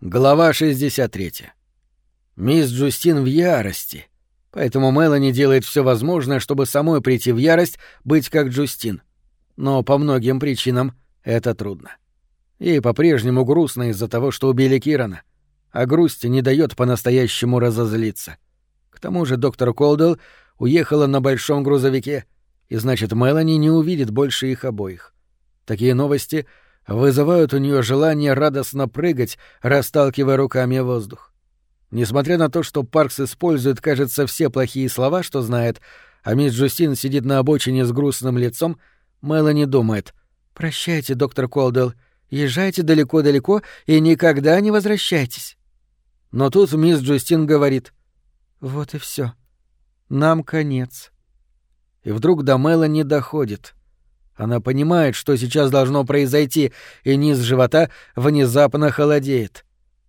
Глава 63. Мисс Джустин в ярости, поэтому Мелани делает все возможное, чтобы самой прийти в ярость, быть как Джустин. Но по многим причинам это трудно. Ей по-прежнему грустно из-за того, что убили Кирана, а грусть не дает по-настоящему разозлиться. К тому же доктор Колдел уехала на большом грузовике, и значит, Мелани не увидит больше их обоих. Такие новости — вызывают у нее желание радостно прыгать, расталкивая руками воздух. Несмотря на то, что Паркс использует, кажется, все плохие слова, что знает, а мисс Джустин сидит на обочине с грустным лицом, Мелани думает «Прощайте, доктор Колдел, езжайте далеко-далеко и никогда не возвращайтесь». Но тут мисс Джустин говорит «Вот и все. Нам конец». И вдруг до Мелани доходит — она понимает, что сейчас должно произойти, и низ живота внезапно холодеет.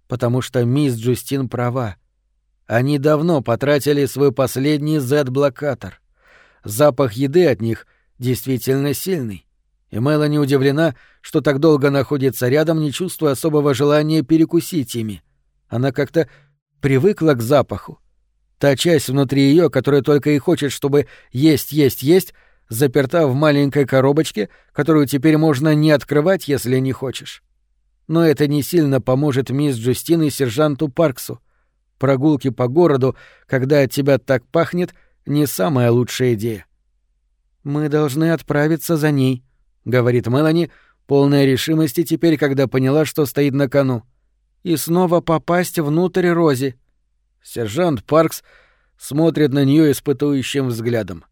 Потому что мисс Джустин права. Они давно потратили свой последний Z-блокатор. Запах еды от них действительно сильный. И Мелани удивлена, что так долго находится рядом, не чувствуя особого желания перекусить ими. Она как-то привыкла к запаху. Та часть внутри ее, которая только и хочет, чтобы есть, есть, есть, заперта в маленькой коробочке, которую теперь можно не открывать, если не хочешь. Но это не сильно поможет мисс Джустин и сержанту Парксу. Прогулки по городу, когда от тебя так пахнет, не самая лучшая идея. «Мы должны отправиться за ней», — говорит Мелани, полная решимости теперь, когда поняла, что стоит на кону. «И снова попасть внутрь Рози». Сержант Паркс смотрит на нее испытующим взглядом.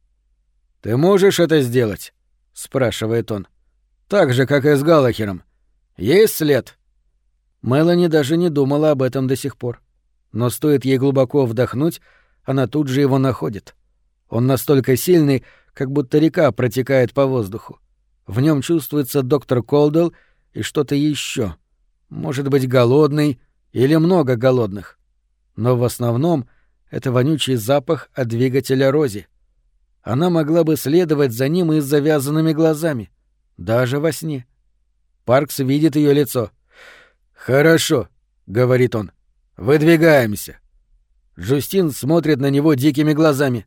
«Ты можешь это сделать?» — спрашивает он. «Так же, как и с Галахером. Есть след?» Мелани даже не думала об этом до сих пор. Но стоит ей глубоко вдохнуть, она тут же его находит. Он настолько сильный, как будто река протекает по воздуху. В нем чувствуется доктор Колдел и что-то еще. Может быть, голодный или много голодных. Но в основном это вонючий запах от двигателя Рози она могла бы следовать за ним и с завязанными глазами, даже во сне. Паркс видит ее лицо. «Хорошо», — говорит он, — «выдвигаемся». Джустин смотрит на него дикими глазами.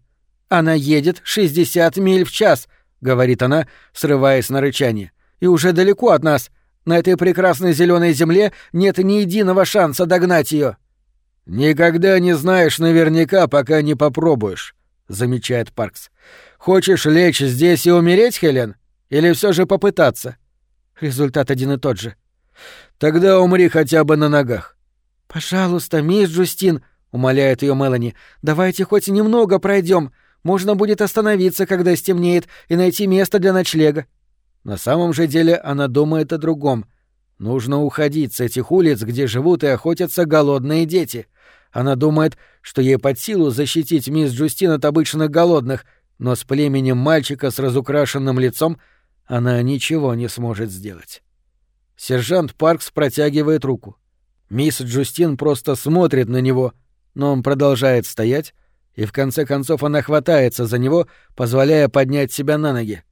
«Она едет 60 миль в час», — говорит она, срываясь на рычание. «И уже далеко от нас. На этой прекрасной зеленой земле нет ни единого шанса догнать ее. «Никогда не знаешь наверняка, пока не попробуешь», — замечает Паркс. «Хочешь лечь здесь и умереть, Хелен? Или все же попытаться?» Результат один и тот же. «Тогда умри хотя бы на ногах». «Пожалуйста, мисс Джустин», — умоляет ее Мелани, — «давайте хоть немного пройдем. Можно будет остановиться, когда стемнеет, и найти место для ночлега». На самом же деле она думает о другом. Нужно уходить с этих улиц, где живут и охотятся голодные дети. Она думает, что ей под силу защитить мисс Джустин от обычных голодных, но с племенем мальчика с разукрашенным лицом она ничего не сможет сделать. Сержант Паркс протягивает руку. Мисс Джустин просто смотрит на него, но он продолжает стоять, и в конце концов она хватается за него, позволяя поднять себя на ноги.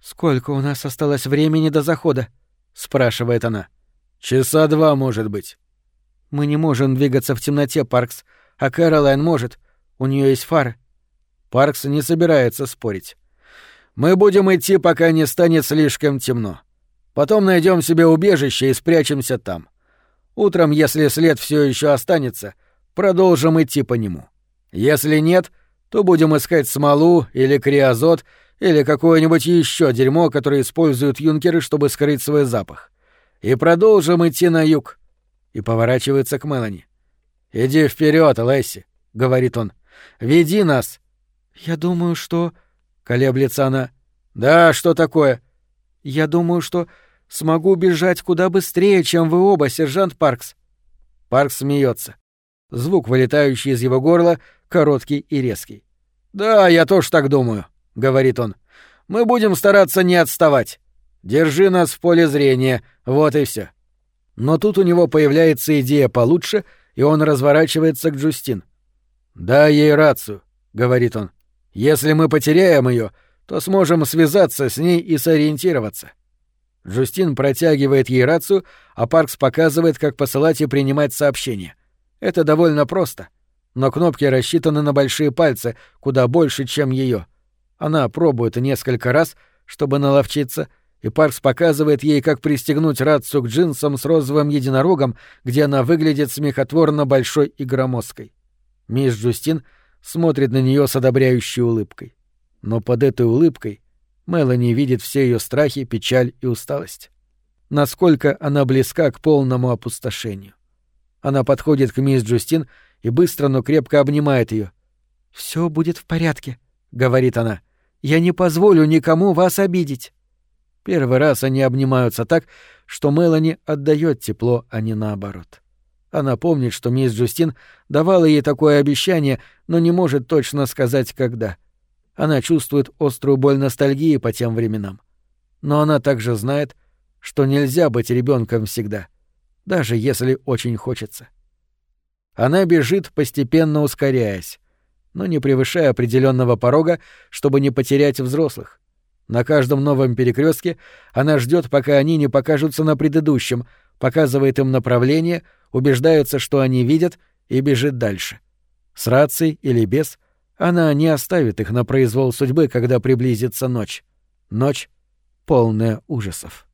«Сколько у нас осталось времени до захода?» — спрашивает она. «Часа два, может быть». Мы не можем двигаться в темноте, Паркс, а Кэролайн может. У нее есть фары. Паркс не собирается спорить. Мы будем идти, пока не станет слишком темно. Потом найдем себе убежище и спрячемся там. Утром, если след все еще останется, продолжим идти по нему. Если нет, то будем искать смолу или криозот или какое-нибудь еще дерьмо, которое используют юнкеры, чтобы скрыть свой запах. И продолжим идти на юг и поворачивается к Мелани. «Иди вперед, Лесси», — говорит он. «Веди нас». «Я думаю, что...» — колеблется она. «Да, что такое?» «Я думаю, что смогу бежать куда быстрее, чем вы оба, сержант Паркс». Паркс смеется. Звук, вылетающий из его горла, короткий и резкий. «Да, я тоже так думаю», — говорит он. «Мы будем стараться не отставать. Держи нас в поле зрения, вот и все. Но тут у него появляется идея получше, и он разворачивается к Джустин. «Дай ей рацию», — говорит он. «Если мы потеряем ее, то сможем связаться с ней и сориентироваться». Джустин протягивает ей рацию, а Паркс показывает, как посылать и принимать сообщения. Это довольно просто. Но кнопки рассчитаны на большие пальцы, куда больше, чем ее. Она пробует несколько раз, чтобы наловчиться, и Паркс показывает ей, как пристегнуть рацию к джинсам с розовым единорогом, где она выглядит смехотворно большой и громоздкой. Мисс Джустин смотрит на нее с одобряющей улыбкой. Но под этой улыбкой Мелани видит все ее страхи, печаль и усталость. Насколько она близка к полному опустошению. Она подходит к мисс Джустин и быстро, но крепко обнимает ее. Все будет в порядке, говорит она. Я не позволю никому вас обидеть. Первый раз они обнимаются так, что Мелани отдает тепло, а не наоборот. Она помнит, что мисс Джустин давала ей такое обещание, но не может точно сказать, когда. Она чувствует острую боль ностальгии по тем временам. Но она также знает, что нельзя быть ребенком всегда, даже если очень хочется. Она бежит, постепенно ускоряясь, но не превышая определенного порога, чтобы не потерять взрослых. На каждом новом перекрестке она ждет, пока они не покажутся на предыдущем, показывает им направление, убеждается, что они видят, и бежит дальше. С рацией или без, она не оставит их на произвол судьбы, когда приблизится ночь. Ночь, полная ужасов.